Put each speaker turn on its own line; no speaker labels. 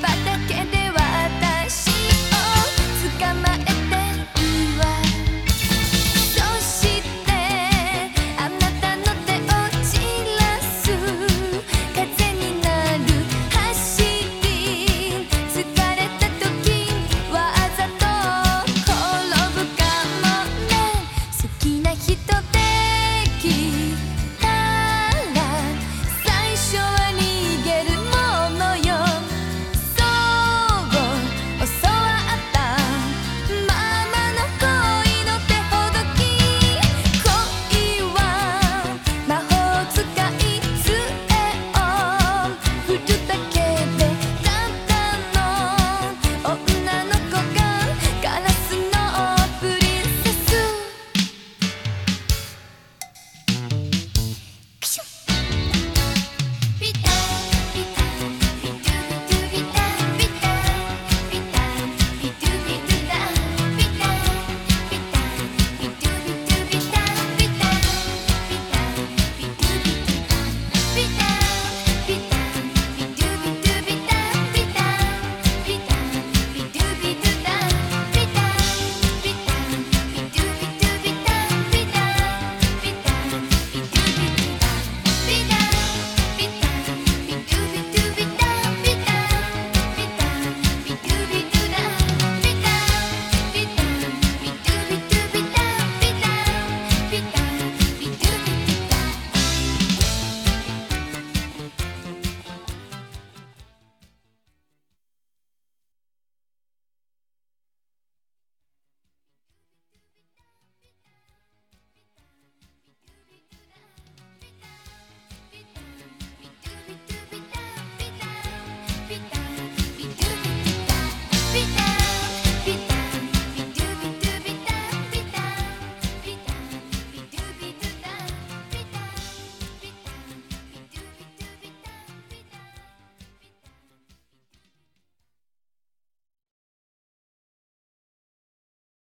back